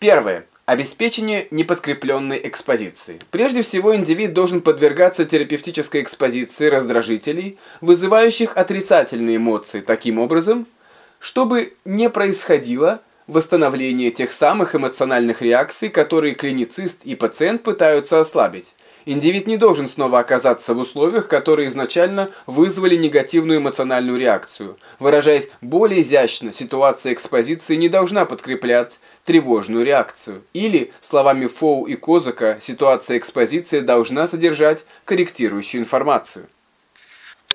Первое. Обеспечение неподкрепленной экспозиции. Прежде всего, индивид должен подвергаться терапевтической экспозиции раздражителей, вызывающих отрицательные эмоции, таким образом, чтобы не происходило восстановление тех самых эмоциональных реакций, которые клиницист и пациент пытаются ослабить. Индивид не должен снова оказаться в условиях, которые изначально вызвали негативную эмоциональную реакцию. Выражаясь более изящно, ситуация экспозиции не должна подкреплять тревожную реакцию. Или, словами Фоу и Козака, ситуация экспозиции должна содержать корректирующую информацию.